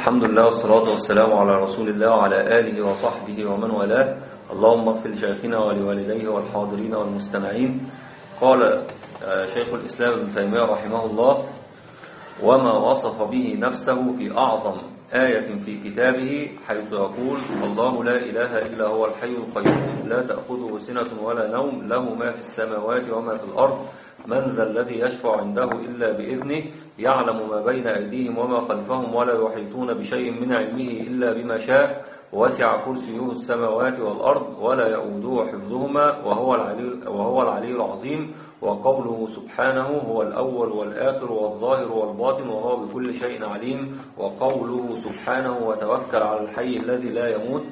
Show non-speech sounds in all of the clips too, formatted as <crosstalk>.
الحمد لله والصلاة والسلام على رسول الله وعلى آله وصحبه ومن والاه. اللهم اغفر لشيخنا ولوالديه والحاضرين والمستمعين. قال آه، شيخ الإسلام ابن تيمية رحمه الله وما وصف به نفسه في أعظم آية في كتابه حيث يقول الله لا إله إلا هو الحي القيوم لا تأخذه سنة ولا نوم له ما في السماوات وما في الأرض من ذا الذي يشفع عنده إلا بإذنه يعلم ما بين أيديهم وما خلفهم ولا يحيطون بشيء من علمه إلا بما شاء. وسع كرسيه السماوات والأرض ولا يؤوده حفظهما وهو العلي, وهو العلي العظيم. وقوله سبحانه هو الأول والآخر والظاهر والباطن وهو بكل شيء عليم. وقوله سبحانه وتوكل على الحي الذي لا يموت.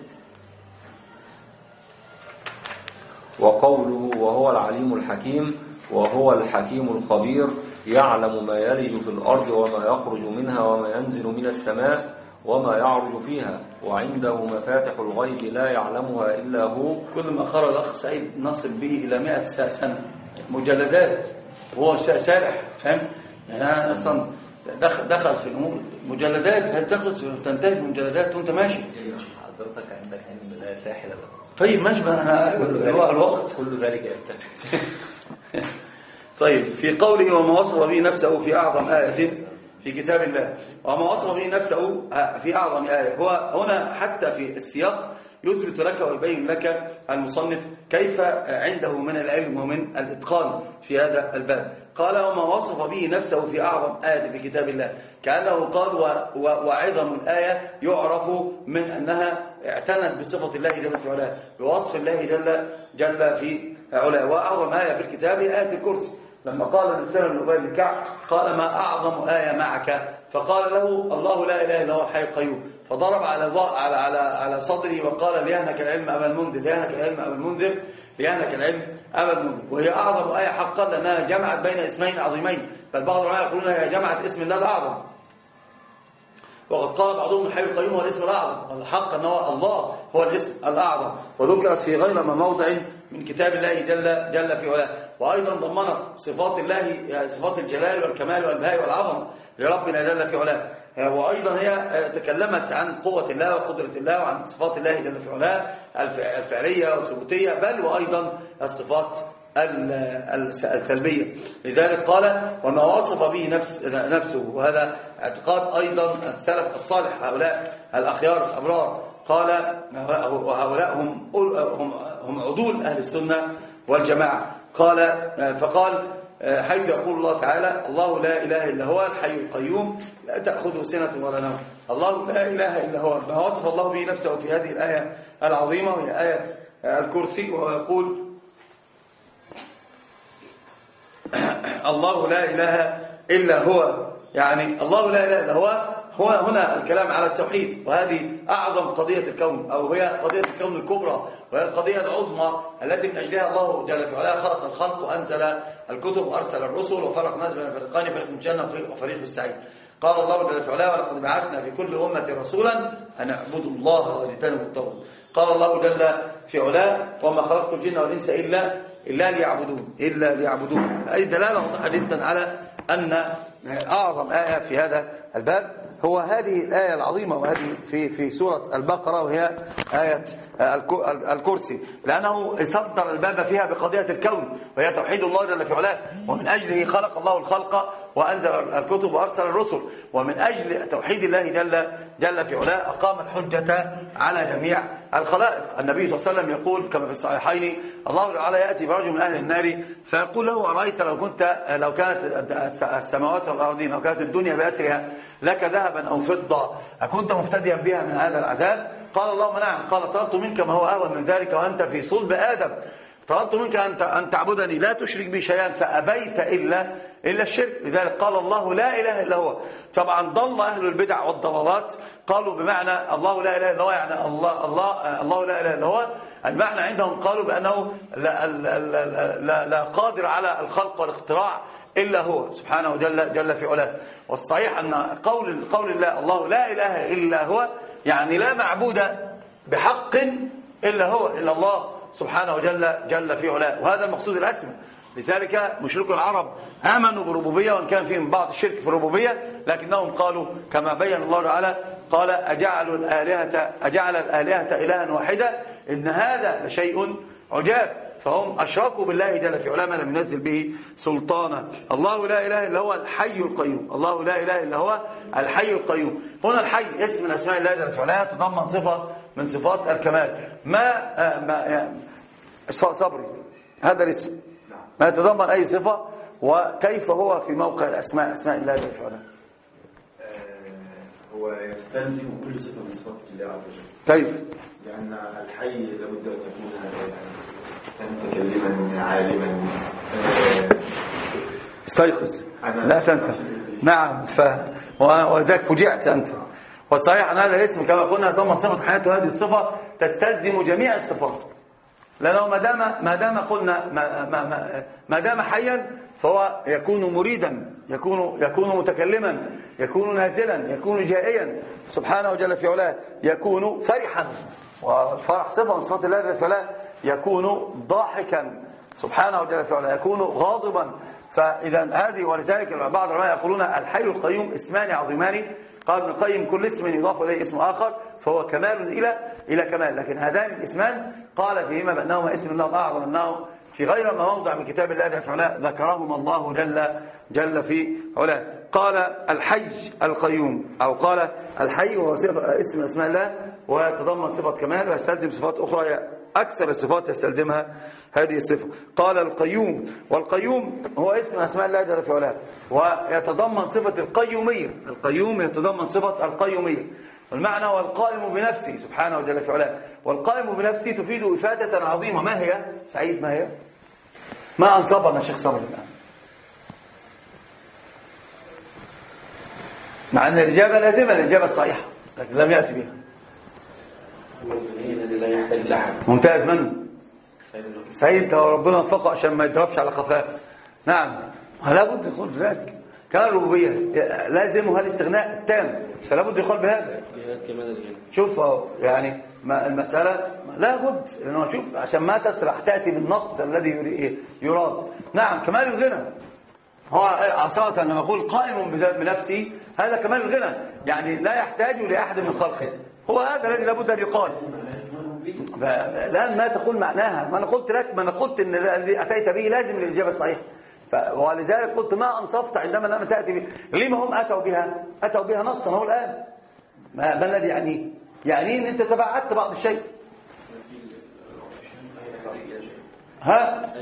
وقوله وهو العليم الحكيم وهو الحكيم الخبير. يعلم ما يلج في الأرض وما يخرج منها وما ينزل من السماء وما يعرج فيها. وعنده مفاتح الغيب لا يعلمها إلا هو. كل ما أخر الأخ سعيد نصل به إلى 100 سنة. مجلدات. وهو شارح فاهم يعني أنا أصلا دخل, دخل في الأمور. مجلدات؟ هتخلص وتنتهي بمجلدات وأنت ماشي؟ حضرتك عندك علم لا ساحل طيب ماشي ما أنا الوقت. كل ذلك <laughs> طيب في قوله وما وصف به نفسه في أعظم آية في كتاب الله. وما وصف به نفسه في أعظم آية. هو هنا حتى في السياق يثبت لك ويبين لك المصنف كيف عنده من العلم ومن الإتقان في هذا الباب. قال وما وصف به نفسه في أعظم آية في كتاب الله. كأنه قال وعظم الآية يعرف من أنها اعتنت بصفة الله جل في علاه بوصف الله جل, جل في علاه وأعظم آية في الكتاب آية الكرسي لما قال الإنسان بن أبي بن قال ما أعظم آية معك؟ فقال له الله لا إله إلا هو الحي القيوم. فضرب على على على على صدره وقال ليهنك العلم أبا المنذر ليهنك العلم أبا المنذر ليهنك العلم أبا المنذر. وهي أعظم آية حقا لأنها جمعت بين اسمين عظيمين. بل بعض العلماء يقولون هي جمعت اسم الله الأعظم. وقد قال بعضهم الحي القيوم هو الاسم الأعظم. والحق أنه الله هو الاسم الأعظم. وذكرت في غير ما موضع من كتاب الله جل, جل في علاه. وأيضا ضمنت صفات الله صفات الجلال والكمال والبهاء والعظمة لربنا جل في علاه. وأيضا هي تكلمت عن قوة الله وقدرة الله وعن صفات الله جل في علاه الفعلية والثبوتية بل وأيضا الصفات السلبية. لذلك قال وما وصف به نفس نفسه. وهذا اعتقاد أيضا السلف الصالح هؤلاء الأخيار الأبرار. قال وهؤلاء هم, هم, هم عدول أهل السنة والجماعة. قال فقال حيث يقول الله تعالى الله لا إله إلا هو الحي القيوم لا تأخذه سنة ولا نوم. الله لا إله إلا هو. ما وصف الله به نفسه في هذه الآية العظيمة وهي آية الكرسي وهو يقول الله لا إله إلا هو. يعني الله لا إله إلا هو هو هنا الكلام على التوحيد وهذه أعظم قضية الكون أو هي قضية الكون الكبرى وهي القضية العظمى التي من أجلها الله جل في علاه خلق الخلق وأنزل الكتب وأرسل الرسل وفرق الناس بين الفريقين فريق الجنة وفريق السعيد. قال الله جل في علاه ولقد بعثنا في كل أمة رسولا أن اعبدوا الله واجتنبوا الطاغوت. قال الله جل في علاه وما خلقت الجن والإنس إلا إلا ليعبدون إلا ليعبدون. أي دلالة واضحة جدا على أن أعظم آية في هذا الباب هو هذه الآية العظيمة وهذه في في سورة البقرة وهي آية الكرسي. لأنه صدر الباب فيها بقضية الكون وهي توحيد الله جل في علاه. ومن أجله خلق الله الخلق وأنزل الكتب وأرسل الرسل. ومن أجل توحيد الله جل جل في علاه أقام الحجة على جميع الخلائق. النبي صلى الله عليه وسلم يقول كما في الصحيحين الله تعالى يأتي برجل من أهل النار فيقول له أرأيت لو كنت لو كانت السماوات والأرضين لو كانت الدنيا بأسرها لك ذهبا أو فضة أكنت مفتديا بها من هذا العذاب؟ قال اللهم نعم. قال طلبت منك ما هو أهون من ذلك وأنت في صلب آدم. طلبت منك أن تعبدني لا تشرك بي شيئا فأبيت إلا إلا الشرك. لذلك قال الله لا إله إلا هو. طبعا ضل أهل البدع والضلالات. قالوا بمعنى الله لا إله إلا هو يعني الله الله الله لا إله إلا هو. المعنى عندهم قالوا بأنه لا, لا, لا, لا, قادر على الخلق والاختراع إلا هو. سبحانه جل, جل في علاه. والصحيح أن قول قول الله الله لا إله إلا هو يعني لا معبود بحق إلا هو إلا الله سبحانه جل جل في علاه. وهذا المقصود الأسمى. لذلك مشركو العرب آمنوا بالربوبية وإن كان فيهم بعض الشرك في الربوبية لكنهم قالوا كما بين الله تعالى قال أجعل الآلهة أجعل الآلهة إلها واحدة إن هذا لشيء عجاب. فهم أشركوا بالله جل في علامة لم ينزل به سلطانا. الله لا إله إلا هو الحي القيوم. الله لا إله إلا هو الحي القيوم. هنا الحي اسم من أسماء الله جل في علامة تضمن صفة من صفات الكمال. ما, آه، ما صبري. هذا الاسم. ما يتضمن أي صفة وكيف هو في موقع الأسماء أسماء الله جل في علامة هو يستلزم كل صفة من صفات الله عز وجل. كيف؟ لأن الحي لابد أن يكون متكلما عالما. استيقظ. لا تنسى. نعم ف وذاك فجعت أنت. والصحيح أن هذا الاسم كما قلنا ضمن صفة حياته هذه الصفة تستلزم جميع الصفات. لأنه ما دام ما دام قلنا ما, ما, ما, ما دام حيا فهو يكون مريدا يكون يكون متكلما يكون نازلا يكون جائيا. سبحانه جل في علاه يكون فرحا. والفرح صفة من صفات الله جل في علاه يكون ضاحكا. سبحانه جل في علاه يكون غاضبا. فاذا هذه ولذلك بعض العلماء يقولون الحي القيوم اسمان عظيمان. قال ابن القيم كل اسم يضاف إليه اسم آخر. فهو كمال إلى إلى كمال. لكن هذان الاسمان قال فيهما بأنهما اسم الله الاعظم انه في غير ما موضع من كتاب الله في ذكرهما الله جل جل في علاه. قال الحي القيوم أو قال الحي هو اسم أسماء الله ويتضمن صفة كمال ويستلزم صفات أخرى أكثر الصفات يستلزمها هذه الصفة. قال القيوم والقيوم هو اسم أسماء الله جل في علاه ويتضمن صفة القيومية. القيوم يتضمن صفة القيومية. والمعنى هو القائم بنفسه سبحانه جل في علاه. والقائم بنفسه تفيد إفادة عظيمة. ما هي؟ سعيد ما هي؟ ما أنصفنا الشيخ صبري الآن. مع أن الإجابة لازمة الإجابة الصحيحة لكن لم يأتي بها. ممتاز. من؟ سيد ربنا وفقه عشان ما يضربش على خفاه. نعم. لا بد يقول ذلك. كان الربوبية. لازمها الاستغناء التام. فلا بد يقول بهذا. شوف يعني ما المسألة لا بد لأنه شوف عشان ما تسرح تأتي بالنص الذي يراد. نعم كمال الغنى. هو عصاة أنه يقول قائم بنفسه هذا كمال الغنى. يعني لا يحتاج لأحد من خلقه. هو هذا الذي لابد أن يقال. الآن ما تقول معناها. ما أنا قلت لك ما أنا قلت أن الذي أتيت به لازم الإجابة الصحيحة. ولذلك قلت ما أنصفت عندما لم تأتي به لما هم أتوا بها؟ أتوا بها نصا هو الآن. ما الذي يعنيه يعني أن أنت تبعدت بعض الشيء. ها؟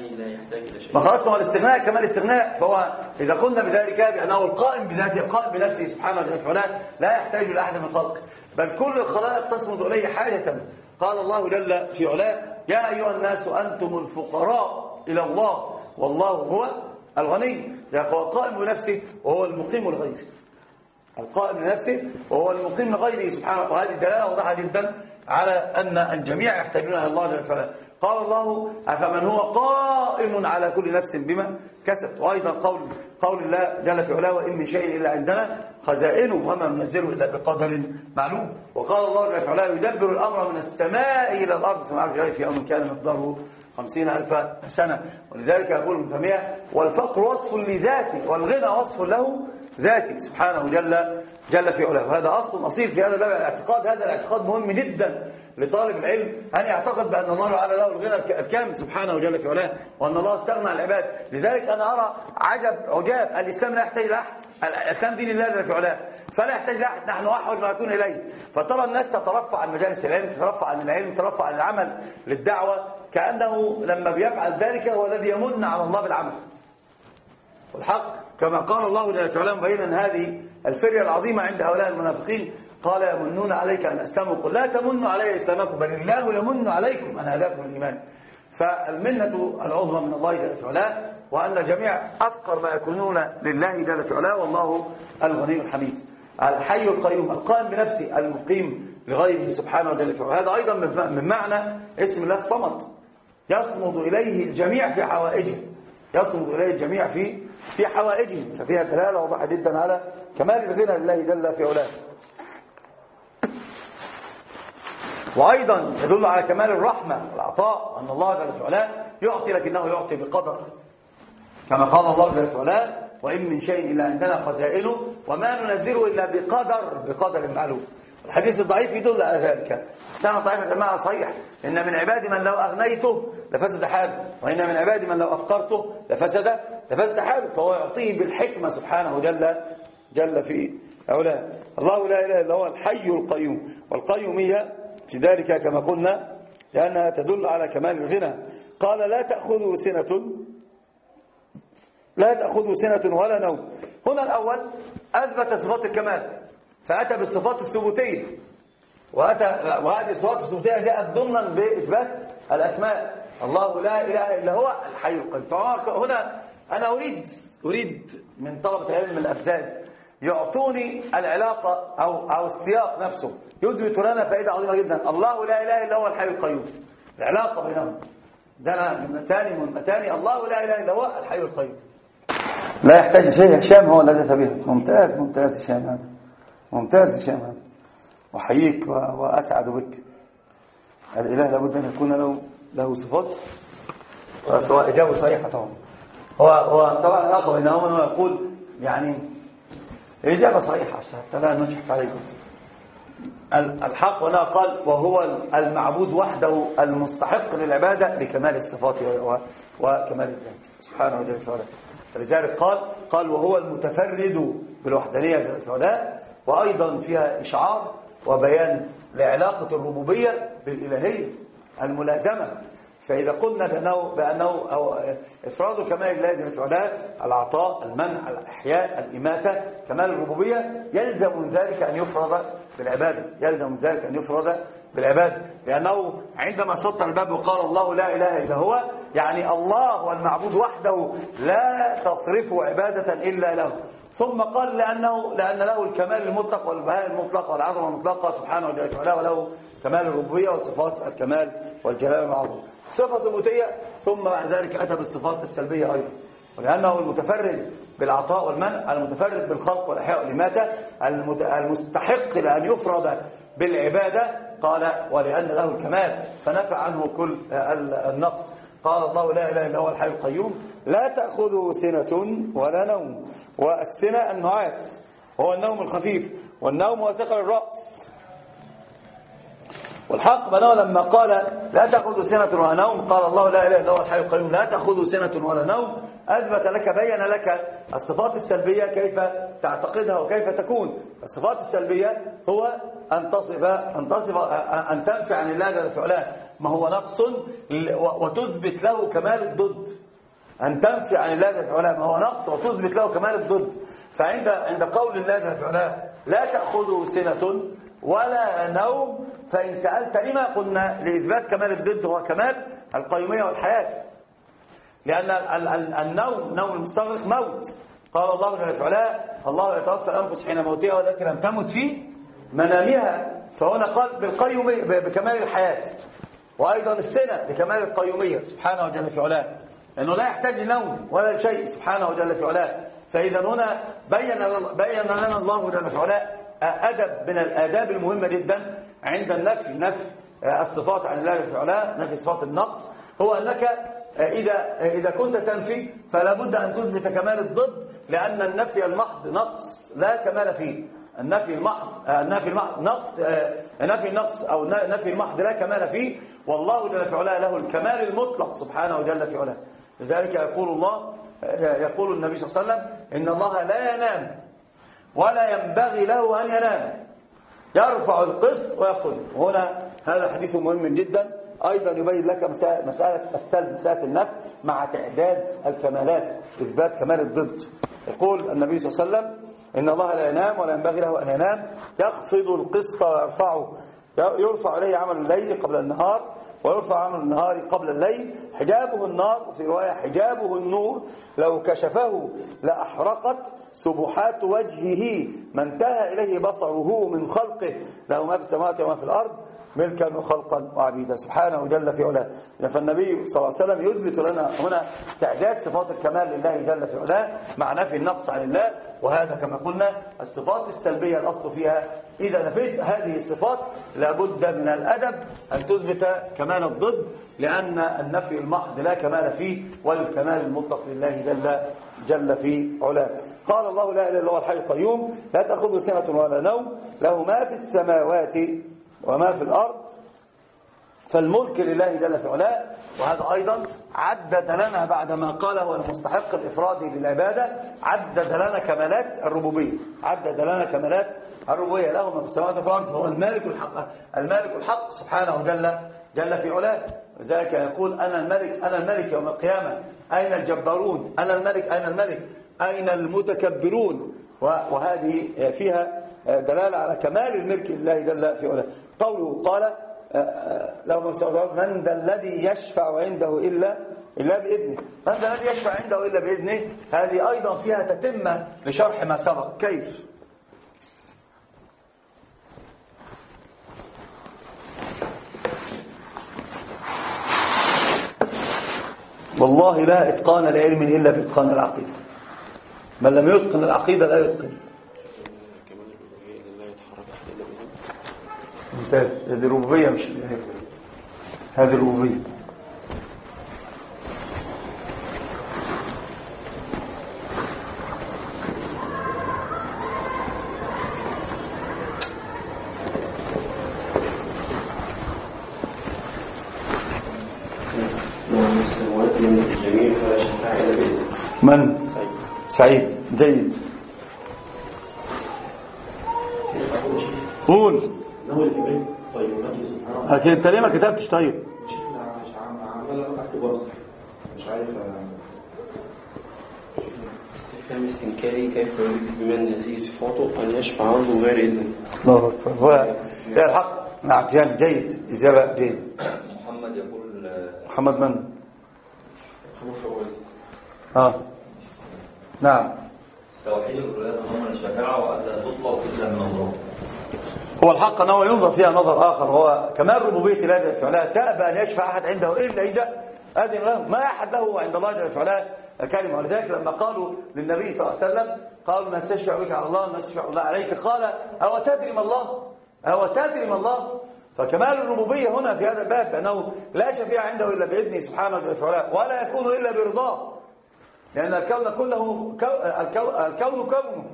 ما خلاص هو الاستغناء كما الاستغناء. فهو إذا قلنا بذلك بأنه القائم بذاته القائم بنفسه سبحانه وتعالى لا يحتاج لأحد من خلقه. بل كل الخلائق تصمد إليه حاجة. قال الله جل في علاه يا أيها الناس أنتم الفقراء إلى الله والله هو الغني هو القائم بنفسه وهو المقيم لغيره القائم بنفسه وهو المقيم لغيره سبحانه وهذه دلالة واضحة جدا على أن الجميع يحتاجون إلى الله جل وعلا. قال الله أفمن هو قائم على كل نفس بما كسبت وأيضا قول قول الله جل في علاه وإن من شيء إلا عندنا خزائنه وما ننزله إلا بقدر معلوم. وقال الله جل في علاه يدبر الأمر من السماء إلى الأرض. سمع في يوم كان مقداره خمسين ألف سنة. ولذلك يقول ابن تيمية والفقر وصف لذاته والغنى وصف له ذاتي سبحانه جل جل في علاه. وهذا أصل أصيل في هذا الباب الاعتقاد. هذا الاعتقاد مهم جدا لطالب العلم. أن يعتقد بأن الله تعالى له الغنى الكامل سبحانه جل في علاه؟ وأن الله استغنى عن العباد. لذلك أنا أرى عجب عجاب. الإسلام لا يحتاج لأحد الإسلام دين الله جل في علاه. فلا يحتاج لأحد نحن أحوج ما يكون إليه. فترى الناس تترفع عن مجالس العلم تترفع عن العلم تترفع عن العمل للدعوة. كأنه لما بيفعل ذلك هو الذي يمن على الله بالعمل. والحق كما قال الله جل في علاه. مبينا هذه الفرية العظيمة عند هؤلاء المنافقين. قال يمنون عليك أن أسلموا. قل لا تمنوا علي إسلامكم بل الله يمن عليكم أن هداكم الإيمان. فالمنة العظمى من الله جل في علاه وأن الجميع أفقر ما يكونون لله جل في علاه والله الغني الحميد. الحي القيوم القائم بنفسه المقيم لغيره سبحانه علاه. هذا أيضا من معنى اسم الله الصمد. يصمد إليه الجميع في حوائجه. يصمد إليه الجميع في في حوائجه ففيها دلالة واضحة جدا على كمال الغنى لله جل في علاه. وأيضا يدل على كمال الرحمة والعطاء أن الله جل وعلا يعطي لكنه يعطي بقدر. كما قال الله جل وعلا وإن من شيء إلا عندنا خزائنه وما ننزله إلا بقدر بقدر معلوم. الحديث الضعيف يدل على ذلك. سنة ضعيف يا جماعة صحيح. إن من عبادي من لو أغنيته لفسد حاله. وإن من عبادي من لو أفقرته لفسد لفسد حاله. فهو يعطيه بالحكمة سبحانه جل جل في علاه الله لا إله إلا هو الحي القيوم. والقيومية في ذلك كما قلنا لأنها تدل على كمال الغنى. قال لا تأخذه سنة لا تأخذه سنة ولا نوم. هنا الأول أثبت صفات الكمال. فأتى بالصفات الثبوتية وأتى وهذه الصفات الثبوتية جاءت ضمنا بإثبات الأسماء. الله لا إله إلا هو الحي القيوم. هنا أنا أريد أريد من طلبة علم الأفزاز يعطوني العلاقة أو أو السياق نفسه. يثبت لنا فائدة عظيمة جدا. الله لا إله إلا هو الحي القيوم. العلاقة بينهم. ده أنا من ثاني الله لا إله إلا هو الحي القيوم. لا يحتاج شيء هشام هو الذي به ممتاز ممتاز هشام هذا. ممتاز هشام هذا أحييك وأسعد بك. الإله لابد أن يكون له له صفات. سواء إجابة صحيحة طبعا. هو هو طبعا الأخ بينهما هو يقول يعني الإجابة صحيحة حتى لا نجحف عليكم. الحق هنا قال وهو المعبود وحده المستحق للعبادة لكمال الصفات وكمال الذات. سبحانه وتعالى. فلذلك قال قال وهو المتفرد بالوحدانية بالفعلاء وأيضا فيها إشعار وبيان لعلاقة الربوبية بالإلهية الملازمة. فإذا قلنا بأنه, بأنه أو إفراد كمال الله جل وعلا العطاء المنع الإحياء الإماتة كمال الربوبية يلزم من ذلك أن يفرض بالعبادة. يلزم من ذلك أن يفرض بالعبادة. لأنه عندما سطر الباب وقال الله لا إله إلا هو يعني الله هو المعبود وحده لا تصرف عبادة إلا له. ثم قال لأنه لأن له الكمال المطلق والبهاء المطلق والعظمة المطلقة سبحانه وتعالى وله كمال الربوبية وصفات الكمال والجلال والعظمة صفة ثبوتية ثم بعد ذلك أتى بالصفات السلبية أيضا. ولأنه المتفرد بالعطاء والمنع المتفرد بالخلق والإحياء والإماتة المستحق لأن يفرد بالعبادة قال ولأن له الكمال. فنفى عنه كل النقص. قال الله لا إله إلا هو الحي القيوم. لا تأخذه سنة ولا نوم. والسنة النعاس هو النوم الخفيف. والنوم هو ثقل الرأس. والحق بناه لما قال لا تأخذ سنة ولا نوم قال الله لا إله إلا هو الحي القيوم لا تأخذ سنة ولا نوم. أثبت لك بين لك الصفات السلبية كيف تعتقدها وكيف تكون. الصفات السلبية هو أن تصف أن تصف أن تنفي عن الله جل فعلا ما هو نقص وتثبت له كمال الضد. أن تنفي عن الله جل فعلا ما هو نقص وتثبت له كمال الضد. فعند عند قول الله جل فعلا لا تأخذه سنة ولا نوم فإن سألت لما قلنا لإثبات كمال الضد هو كمال القيومية والحياة. لأن النوم نوم المستغرق موت. قال الله جل وعلا الله يتوفى الأنفس حين موتها والتي لم تمت في منامها. فهنا قال بالقيومية بكمال الحياة. وأيضا السنة بكمال القيومية سبحانه وجل في علاه. لأنه لا يحتاج لنوم ولا شيء سبحانه وجل في علاه. فإذا هنا بين بين لنا الله جل في علاه أدب من الآداب المهمة جدا عند النفي نفي الصفات عن الله جل علاه نفي صفات النقص. هو أنك إذا إذا كنت تنفي فلا بد أن تثبت كمال الضد لأن النفي المحض نقص لا كمال فيه. النفي المحض النفي المحض نقص نفي النقص أو نفي المحض لا كمال فيه. والله جل في علاه له الكمال المطلق سبحانه وجل في علاه. لذلك يقول الله يقول النبي صلى الله عليه وسلم إن الله لا ينام ولا ينبغي له أن ينام. يرفع القسط ويأخذ هنا هذا حديث مهم جدا. أيضا يبين لك مسألة السلب مسألة النفي مع تعداد الكمالات إثبات كمال الضد. يقول النبي صلى الله عليه وسلم إن الله لا ينام ولا ينبغي له أن ينام. يخفض القسط ويرفعه. يرفع إليه عمل الليل قبل النهار. ويرفع عمل النهار قبل الليل حجابه النار وفي رواية حجابه النور لو كشفه لأحرقت سبحات وجهه ما انتهى إليه بصره من خلقه له ما في السماوات وما في الأرض ملكا وخلقا وعبيدا. سبحانه جل في علاه. فالنبي صلى الله عليه وسلم يثبت لنا هنا تعداد صفات الكمال لله جل في علاه مع نفي النقص عن الله. وهذا كما قلنا الصفات السلبية الأصل فيها. إذا نفيت هذه الصفات لابد من الأدب أن تثبت كمال الضد لأن النفي المحض لا كمال فيه والكمال المطلق لله جل, جل في علاه. قال الله لا إله إلا هو الحي القيوم لا تأخذه سنة ولا نوم له ما في السماوات وما في الأرض فالملك لله جل في علاه وهذا أيضا عدد لنا بعدما قال هو المستحق الإفرادي للعبادة عدد لنا كمالات الربوبية عدد لنا كمالات الربوبية. له ما في السماوات وفي الأرض هو المالك الحق المالك الحق سبحانه جل جل في علاه. لذلك يقول أنا الملك أنا الملك يوم القيامة. أين الجبارون؟ أنا الملك أين الملك؟ أين المتكبرون؟ وهذه فيها دلالة على كمال الملك لله جل في علاه. قوله قال له من من ذا الذي يشفع عنده إلا إلا بإذنه. من ذا الذي يشفع عنده إلا بإذنه؟ هذه أيضا فيها تتمة لشرح ما سبق. كيف؟ والله لا إتقان لعلم إلا بإتقان العقيدة. من لم يتقن العقيدة لا يتقن. ممتاز. هذه ربوبية مش هذه ربوبية. من سعيد. جيد. قول انه الابل طيبته سبحانه لكن انت ليه ما كتبتش طيب؟ مش عمال اكتب وامسح مش عارف استفهام استنكاري كيف يريد بمن هذه صفاته؟ أن يشفع عنه غير إذن. الله أكبر. هو الحق نعم جيد جيد إجابة جيد محمد يقول آه، محمد من؟ محمد فواز آه. نعم. توحيد الرؤية ضمن الشفاعة وألا تطلب إلا من الله. هو الحق أنه ينظر فيها نظر آخر. هو كمال ربوبية الله جل في علاه تأبى أن يشفع أحد عنده إلا إذا أذن له. ما أحد له عند الله جل في علاه كلمة. ولذلك لما قالوا للنبي صلى الله عليه وسلم قالوا نستشفع بك على الله نستشفع الله عليك؟ قال أو تدري ما الله؟ أو تدري ما الله؟ فكمال الربوبية هنا في هذا الباب أنه لا شفيع عنده إلا بإذنه سبحانه علاه ولا يكون إلا برضاه. لأن الكون كله كو الكون, الكون كونه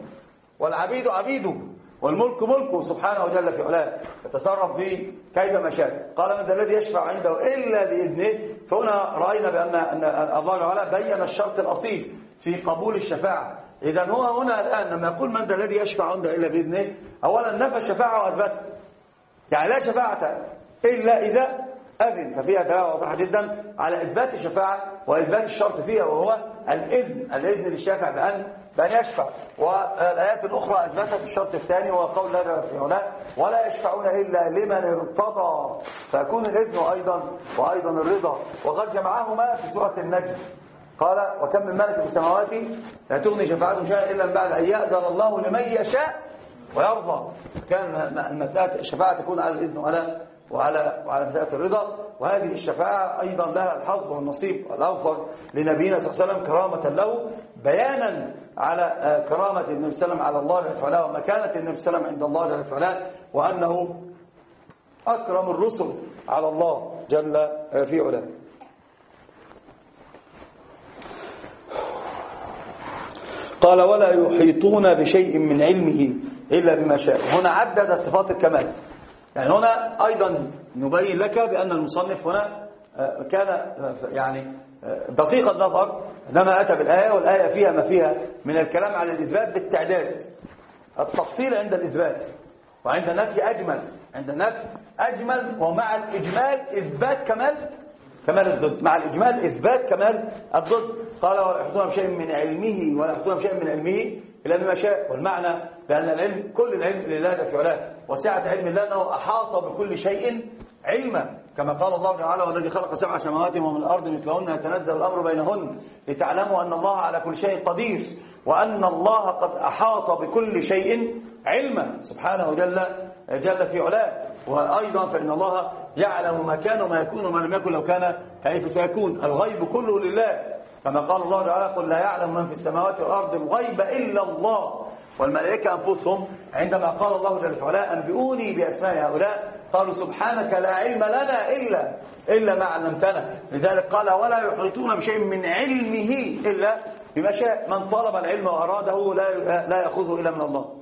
والعبيد عبيده. والملك ملكه سبحانه جل في علاه. يتصرف فيه كيف شاء. قال من ذا الذي يشفع عنده إلا بإذنه فهنا رأينا بأن أن الله تعالى بين الشرط الأصيل في قبول الشفاعة. إذا هو هنا الآن لما يقول من ذا الذي يشفع عنده إلا بإذنه أولا نفى الشفاعة وأثبتها يعني لا شفاعة إلا إذا أذن. ففيها دلالة واضحة جدا على إثبات الشفاعة وإثبات الشرط فيها وهو الإذن. الإذن للشافع بأن بأن يشفع. والآيات الأخرى أثبتت الشرط الثاني وهو قول في علاه ولا يشفعون إلا لمن ارتضى. فيكون الإذن أيضا وأيضا الرضا. وقد جمعهما في سورة النجم. قال وكم من ملك في السماوات لا تغني شفاعتهم شيئا إلا بعد أن يأذن الله لمن يشاء ويرضى. كان المسألة الشفاعة تكون على الإذن وعلى وعلى وعلى مسألة الرضا. وهذه الشفاعة أيضا لها الحظ والنصيب والأوفر لنبينا صلى الله عليه وسلم كرامة له. بيانا على آه، كرامة النبي صلى الله عليه وسلم على الله علاه ومكانة النبي صلى الله عليه وسلم عند الله علاه وأنه أكرم الرسل على الله جل آه، في علاه. قال ولا يحيطون بشيء من علمه إلا بما شاء. هنا عدد صفات الكمال. يعني هنا أيضا نبين لك بأن المصنف هنا آه، كان يعني دقيق النظر عندما أتى بالآية والآية فيها ما فيها من الكلام على الإثبات بالتعداد. التفصيل عند الإثبات وعند النفي أجمل. عند النفي أجمل ومع الإجمال إثبات كمال كمال الضد. مع الإجمال إثبات كمال الضد. قال ولا يحيطون بشيء من علمه ولا يحيطون بشيء من علمه إلا بما شاء. والمعنى بأن العلم كل العلم لله في علاه. وسعة علم الله أنه أحاط بكل شيء علما كما قال الله تعالى والذي خلق سبع سماوات ومن الأرض مثلهن يتنزل الأمر بينهن لتعلموا أن الله على كل شيء قدير وأن الله قد أحاط بكل شيء علما. سبحانه جل جل في علاه. وأيضا فإن الله يعلم ما كان وما يكون وما لم يكن لو كان كيف سيكون. الغيب كله لله. كما قال الله تعالى قل لا يعلم من في السماوات والأرض الغيب إلا الله. والملائكة أنفسهم عندما قال الله جل وعلا أنبئوني بأسماء هؤلاء. قالوا سبحانك لا علم لنا إلا إلا ما علمتنا. لذلك قال ولا يحيطون بشيء من علمه إلا بما شاء. من طلب العلم وأراده لا لا يأخذه إلا من الله.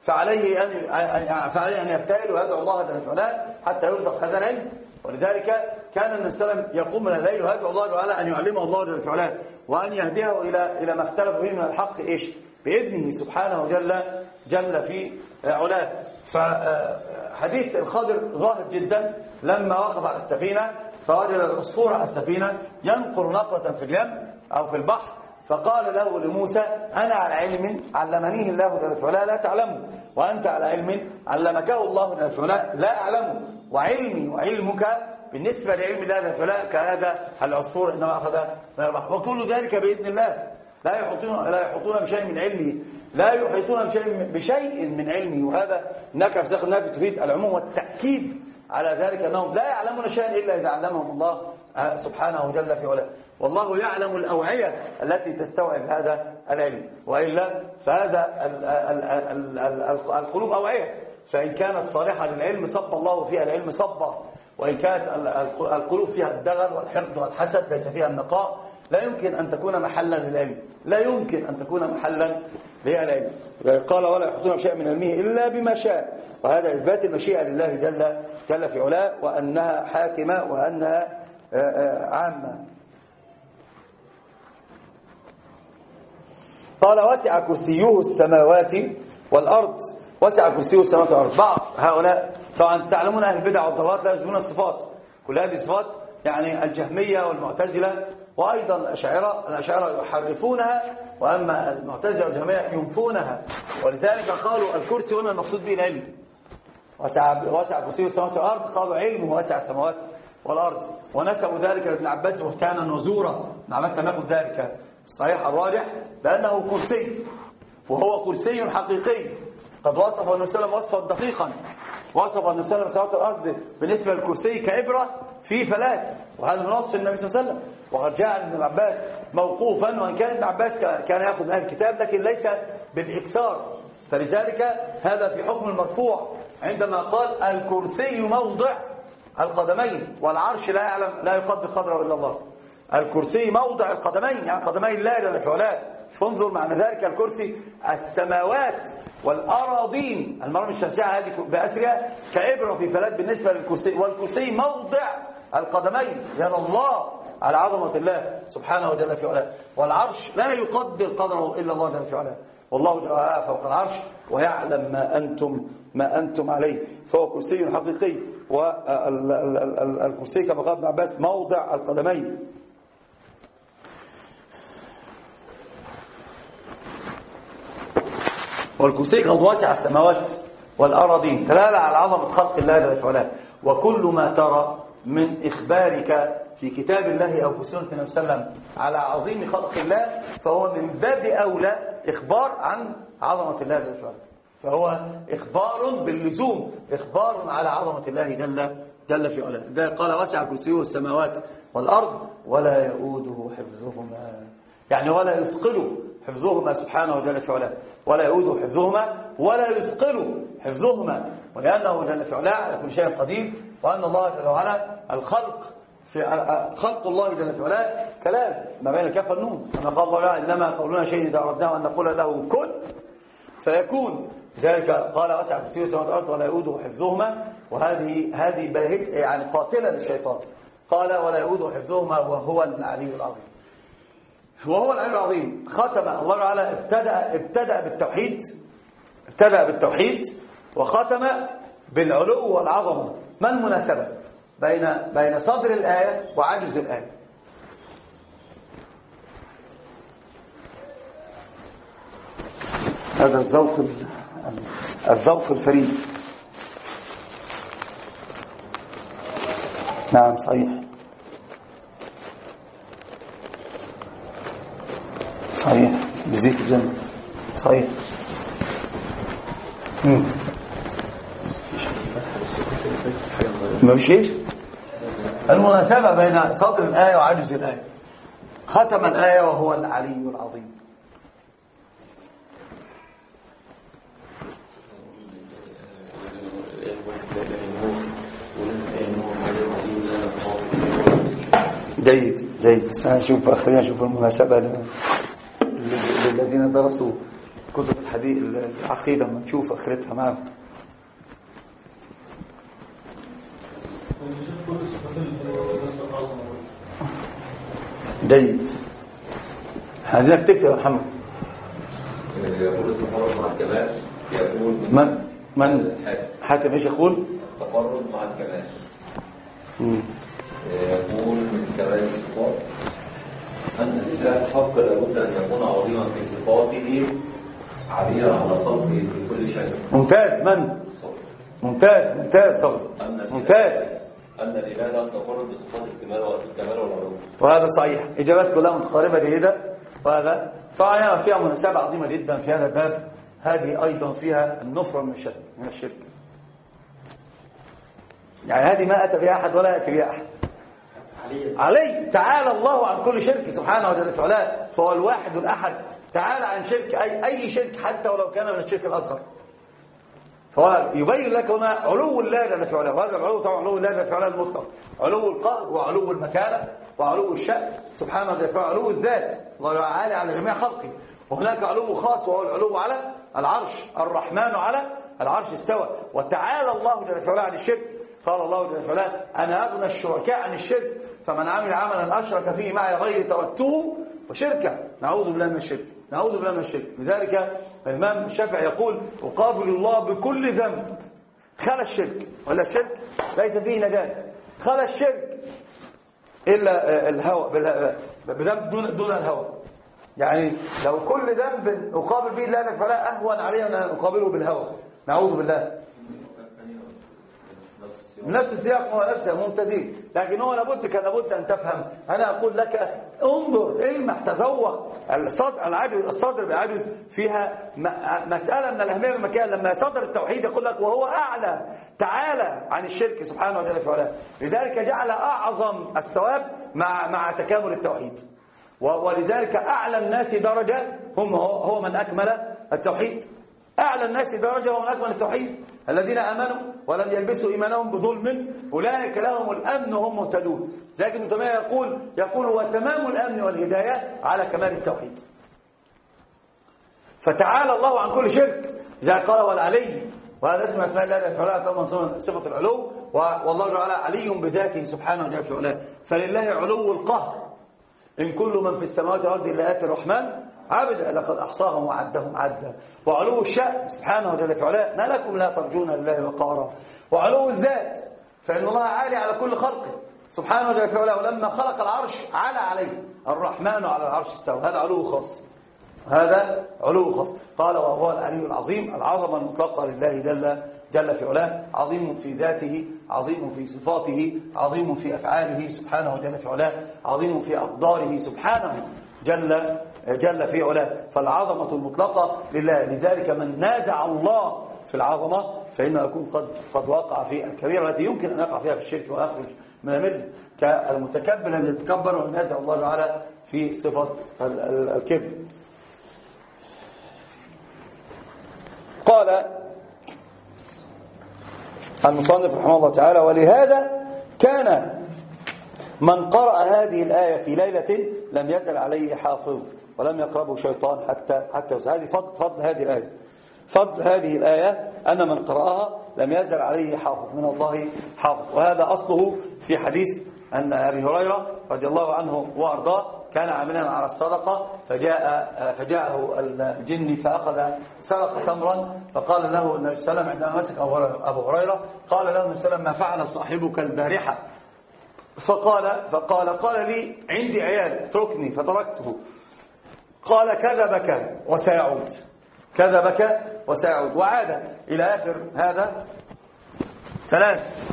فعليه أن فعليه أن يبتهل ويدعو الله جل وعلا حتى يرزق هذا العلم. ولذلك كان النبي صلى الله عليه وسلم يقوم من الليل ويدعو الله تعالى أن يعلمه الله جل وعلا وأن يهديه إلى إلى ما اختلف فيه من الحق. إيش؟ بإذنه سبحانه جل جل في علاه. فحديث الخضر ظاهر جدا. لما وقف على السفينة فوجد العصفور على السفينة ينقر نقرة في اليم أو في البحر. فقال له لموسى أنا على علم علمنيه الله جل وعلا لا تعلمه وأنت على علم علمكه الله جل وعلا لا أعلمه وعلمي وعلمك بالنسبة لعلم الله جل وعلا كهذا العصفور عندما أخذ من البحر. وكل ذلك بإذن الله. لا يحيطون لا يحيطون بشيء من علمه لا يحيطون بشيء بشيء من علمه وهذا هناك في ساق النافي تفيد العموم والتأكيد على ذلك أنهم لا يعلمون شيئا إلا إذا علمهم الله سبحانه جل في علاه. والله يعلم الأوعية التي تستوعب هذا العلم. وإلا فهذا القلوب أوعية. فإن كانت صالحة للعلم صب الله فيها العلم صبا. وإن كانت القلوب فيها الدغل والحقد والحسد ليس فيها النقاء. لا يمكن أن تكون محلا للعلم. لا يمكن أن تكون محلا للعلم. قال ولا يحطون بشيء من علمه إلا بما شاء. وهذا إثبات المشيئة لله جل, جل في علاه وأنها حاكمة وأنها عامة. قال وسع كرسيه السماوات والأرض. وسع كرسيه السماوات والأرض. بعض هؤلاء طبعا تعلمون أهل البدع والضلالات لا يثبتون الصفات. كل هذه الصفات يعني الجهمية والمعتزلة وأيضا الأشاعرة الأشاعرة يحرفونها وأما المعتزلة والجهمية ينفونها. ولذلك قالوا الكرسي هنا المقصود به العلم. وسع وسع كرسي السماوات والأرض قالوا علمه وسع السماوات والأرض. ونسبوا ذلك لابن عباس بهتانا وزورا ابن عباس لم يقل ذلك الصحيح الراجح بأنه كرسي. وهو كرسي حقيقي. قد وصف النبي صلى الله عليه وسلم وصفا دقيقا. وصف النبي صلى الله عليه وسلم الأرض بالنسبة للكرسي كإبرة في فلات. وهذا من وصف النبي صلى الله عليه وسلم. وقد جاء ابن عباس موقوفا وإن كان ابن عباس كان يأخذ من أهل الكتاب لكن ليس بالإكثار. فلذلك هذا في حكم المرفوع. عندما قال الكرسي موضع القدمين والعرش لا يعلم لا يقدر قدره إلا الله. الكرسي موضع القدمين يعني قدمي الله جل في علاه فانظر معنى ذلك الكرسي. السماوات والأراضين. المرام الشاسعة هذه بأسرها كإبرة في فلات بالنسبة للكرسي. والكرسي موضع القدمين. يرى الله على عظمة الله سبحانه وجل في علاه. والعرش لا يقدر قدره إلا الله جل في علاه. والله جل فوق العرش ويعلم ما أنتم ما أنتم عليه. فهو كرسي حقيقي والكرسي كما قال ابن عباس موضع القدمين. والكرسي قد واسع السماوات والأراضين دلالة على عظمة خلق الله جل وعلا. وكل ما ترى من إخبارك في كتاب الله أو في سنة النبي صلى الله عليه وسلم على عظيم خلق الله فهو من باب أولى إخبار عن عظمة الله جل وعلا. فهو إخبار باللزوم إخبار على عظمة الله جل جل في علاه. ده قال وسع كرسيه السماوات والأرض ولا يؤوده حفظهما. يعني ولا يثقله حفظهما سبحانه وجل في علاه. ولا يؤوده حفظهما ولا يثقله حفظهما. ولأنه جل في علاه على كل شيء قدير وأن الله جل وعلا الخلق في خلق الله جل في علاه كلام. ما بين الكاف والنون. كما قال الله تعالى إنما قولنا شيء إذا أردناه أن نقول له كن فيكون. لذلك قال وسع كرسيه السماوات والارض ولا يؤوده حفظهما. وهذه هذه باهت يعني قاتلة للشيطان. قال ولا يؤوده حفظهما وهو العلي العظيم. وهو العلي العظيم. ختم الله تعالى ابتدأ ابتدأ بالتوحيد ابتدأ بالتوحيد وختم بالعلو والعظمة. ما المناسبة؟ بين بين صدر الآية وعجز الآية. هذا الذوق الذوق الفريد. نعم صحيح. صحيح. بزيت الجنة. صحيح. ما فيش إيش؟ المناسبة بين صدر الآية وعجز الآية. ختم الآية وهو العلي العظيم. جيد جيد. بس هنشوف خلينا نشوف المناسبة. لنا. درسوا كتب الحديث العقيدة ما نشوف آخرتها معهم جيد. عايزينك تكتب يا محمد. يقول التفرد مع الكمال يقول من من؟ حاتم. إيش يقول؟ التفرد مع الكمال. يقول من كمال الصفات. أن لله الحق لابد أن يكون عظيما في صفاته عاليا على خلقه في كل شيء. ممتاز. من؟ ممتاز ممتاز الإله- ممتاز. أن الإله لا تفرد بصفات الكمال والكمال والعلو وهذا صحيح. إجابات كلها متقاربة جيدة وهذا طبعا فيها مناسبة عظيمة جدا في هذا الباب. هذه أيضا فيها النفرة من الشرك من الشرك. يعني هذه ما أتى بها أحد ولا يأتي بها أحد. علي تعالى الله عن كل شرك سبحانه وتعالى في فهو الواحد الأحد. تعالى عن شرك أي, أي شرك حتى ولو كان من الشرك الأصغر. فهو يبين لك هنا علو الله جل في علاه. وهذا العلو طبعا علو الله جل في علاه المطلق. علو القهر وعلو المكانة وعلو الشأن. سبحانه وتعالى علو الذات. الله عالي على جميع خلقه. وهناك علو خاص وهو العلو على العرش. الرحمن على العرش استوى. وتعالى الله جل في علاه عن الشرك. قال الله جل في علاه أنا اغنى الشركاء عن الشرك فمن عمل عملا أشرك فيه معي غيري تركته وشركه. نعوذ بالله من الشرك نعوذ بالله من الشرك. لذلك الإمام الشافعي يقول أقابل الله بكل ذنب. خلا الشرك ولا الشرك ليس فيه نجاة. خلا الشرك إلا الهوى بذنب دون دون الهوى. يعني لو كل ذنب أقابل به الله فلا أهون علي أن أقابله بالهوى. نعوذ بالله. نفس السياق هو نفسه ممتازين لكن هو لابد كان لابد أن تفهم. أنا أقول لك انظر المح تذوق الصدر العجز الصدر بالعجز فيها م- مسألة من الأهمية بالمكان لما صدر التوحيد يقول لك وهو أعلى تعالى عن الشرك سبحانه وتعالى في علاه. لذلك جعل أعظم الثواب مع مع تكامل التوحيد. ولذلك أعلى الناس درجة هم هو, هو من أكمل التوحيد. أعلى الناس درجة ومن أكمل التوحيد. الذين آمنوا ولم يلبسوا إيمانهم بظلم. أولئك لهم الأمن وهم مهتدون. لكن ابن تيمية يقول يقول وتمام الأمن والهداية على كمال التوحيد. فتعالى الله عن كل شرك. زي قال هو العلي وهذا اسم أسماء الله علاه طبعا صفة العلو والله تعالى علي بذاته سبحانه علاه فلله علو القهر. إن كل من في السماوات والأرض إلا آتي الرحمن عبدا لقد أحصاهم وعدهم عدا. وعلو الشأن سبحانه وتعالى في علاه ما لكم لا ترجون لله وقارا. وعلو الذات فإن الله عالي على كل خلقه سبحانه وتعالى في علاه ولما خلق العرش على عليه. الرحمن على العرش استوى. هذا علو خاص. هذا علو خاص. قال وهو العلي العظيم العظمة المطلقة لله جل جل في علاه. عظيم في ذاته عظيم في صفاته عظيم في أفعاله سبحانه جل في علاه. عظيم في أقداره سبحانه. جل جل في علاه. فالعظمة المطلقة لله. لذلك من نازع الله في العظمة فإنه يكون قد قد وقع في الكبيرة التي يمكن أن يقع فيها في الشرك ويخرج من المله كالمتكبر الذي يتكبر وينازع الله تعالى في صفة ال- ال- الكبر. قال المصنف رحمه الله تعالى ولهذا كان من قرأ هذه الآية في ليلة لم يزل عليه حافظ ولم يقربه شيطان حتى حتى. هذه فضل, فضل هذه الآية. فضل هذه الآية أن من قرأها لم يزل عليه حافظ. من الله حافظ. وهذا أصله في حديث أن أبي هريرة رضي الله عنه وأرضاه كان عاملا على الصدقة فجاء فجاءه الجن فأخذ سرق تمرا فقال له النبي صلى الله عليه وسلم عندما مسك أبو هريرة قال له النبي صلى الله عليه وسلم ما فعل صاحبك البارحة؟ فقال فقال قال لي عندي عيال اتركني فتركته. قال كذبك وسيعود. كذبك وسيعود. وعاد إلى آخر هذا ثلاث.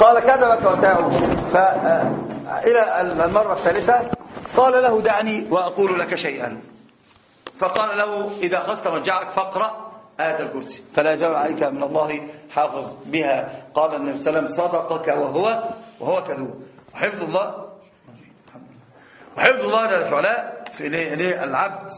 قال كذبك وسيعود. فإلى المرة الثالثة. قال له دعني وأقول لك شيئا. فقال له إذا أخذت مرجعك فاقرأ آية الكرسي. فلا يزال عليك من الله حافظ بها. قال النبي صلى الله عليه وسلم صدقك وهو وهو كذوب. وحفظ الله. وحفظ الله جل في للعبد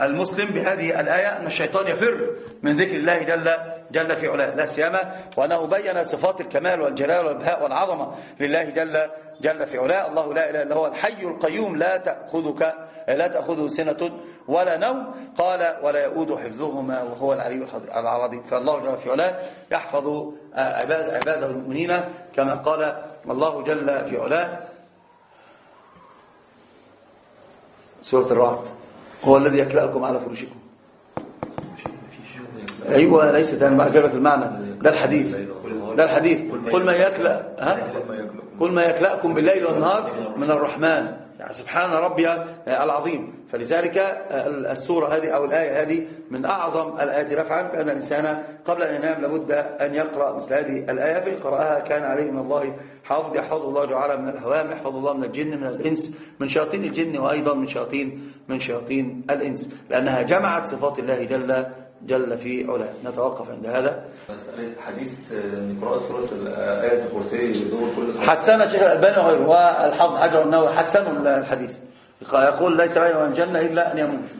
المسلم بهذه الآية أن الشيطان يفر من ذكر الله جل, جل في علاه. لا سيما وأنه بين صفات الكمال والجلال والبهاء والعظمة لله جل, جل في علاه. الله لا إله إلا هو الحي القيوم. لا تأخذك لا تأخذه سنة ولا نوم. قال ولا يؤود حفظهما وهو العلي العظيم فالله جل في علاه يحفظ عباد عباده المؤمنين كما قال الله جل في علاه. سورة الرعد. هو الذي يكلأكم على فرشكم. أيوة ليست أنا لك المعنى. ده الحديث. ده الحديث. قل ما يكلأ ها؟ قل ما يكلأكم بالليل والنهار من الرحمن. يعني سبحان ربي العظيم. فلذلك السورة هذه أو الآية هذه من أعظم الآيات رفعا بأن الإنسان قبل أن ينام لابد أن يقرأ مثل هذه الآية فإن قرأها كان عليه من الله حافظ يحفظ الله تعالى من الهوام يحفظ الله من الجن من الإنس من شياطين الجن وأيضا من شياطين من شياطين الإنس. لأنها جمعت صفات الله جل جل في علاه. نتوقف عند هذا. مسألة حديث قراءة سورة الآية الكرسي دور كل حسن الشيخ الألباني وغيره والحافظ حجر النووي حسنوا الحديث. يقول ليس بين الجنة إلا أن يموت.